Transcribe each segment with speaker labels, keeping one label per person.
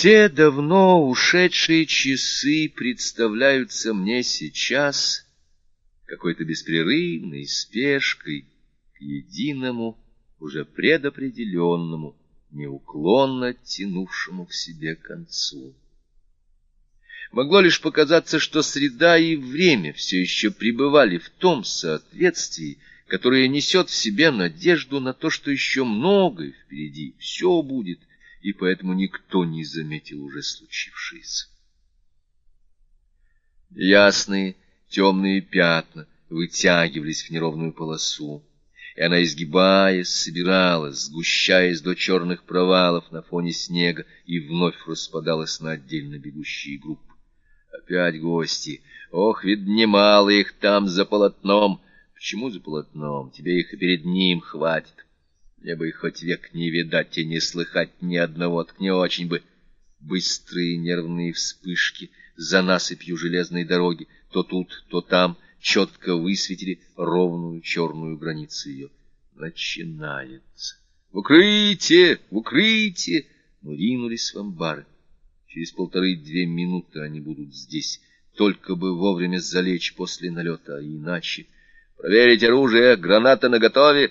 Speaker 1: Те давно ушедшие часы представляются мне сейчас какой-то беспрерывной спешкой к единому, уже предопределенному, неуклонно тянувшему к себе концу. Могло лишь показаться, что среда и время все еще пребывали в том соответствии, которое несет в себе надежду на то, что еще многое впереди, все будет, и поэтому никто не заметил уже случившееся. Ясные темные пятна вытягивались в неровную полосу, и она, изгибаясь, собиралась, сгущаясь до черных провалов на фоне снега, и вновь распадалась на отдельно бегущие группы. Опять гости. Ох, ведь немало их там за полотном. Почему за полотном? Тебе их и перед ним хватит. Мне бы хоть век не видать и не слыхать ни одного, так не очень бы. Быстрые нервные вспышки за насыпью железной дороги, то тут, то там, четко высветили ровную черную границу ее. Начинается. В укрытие! В укрытие! Мы ринулись в амбары. Через полторы-две минуты они будут здесь, только бы вовремя залечь после налета, а иначе... Проверить оружие, граната наготове,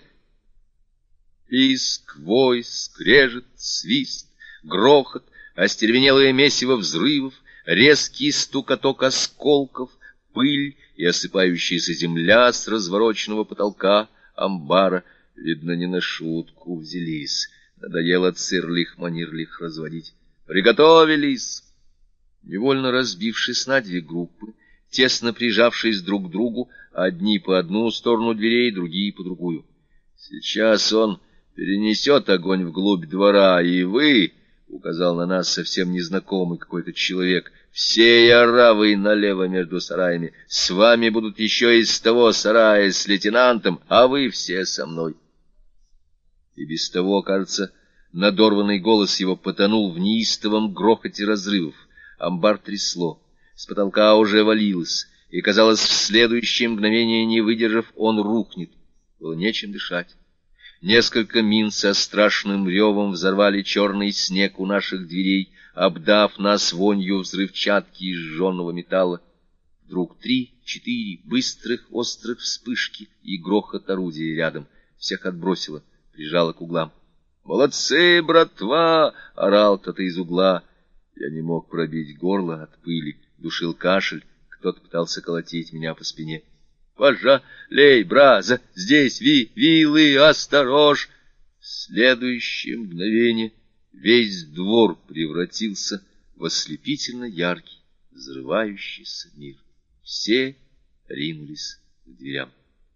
Speaker 1: Писк, вой, скрежет, свист, грохот, остервенелое месиво взрывов, резкий стукоток осколков, пыль и осыпающаяся земля с развороченного потолка амбара, видно, не на шутку взялись. Надоело цирлих-манирлих разводить. Приготовились! Невольно разбившись на две группы, тесно прижавшись друг к другу, одни по одну сторону дверей, другие по другую. Сейчас он перенесет огонь вглубь двора, и вы, — указал на нас совсем незнакомый какой-то человек, — все оравы налево между сараями, с вами будут еще из того сарая с лейтенантом, а вы все со мной. И без того, кажется, надорванный голос его потонул в неистовом грохоте разрывов. Амбар трясло, с потолка уже валилось, и, казалось, в следующее мгновение, не выдержав, он рухнет. Было нечем дышать. Несколько мин со страшным ревом взорвали черный снег у наших дверей, обдав нас вонью взрывчатки и сжженного металла. Вдруг три, четыре быстрых острых вспышки и грохот орудия рядом. Всех отбросило, прижало к углам. «Молодцы, братва!» — орал кто-то из угла. Я не мог пробить горло от пыли, душил кашель, кто-то пытался колотить меня по спине. Пожалей, браза, здесь ви, вилы, осторож! В следующее мгновение весь двор превратился в ослепительно яркий, взрывающийся мир. Все ринулись к дверям.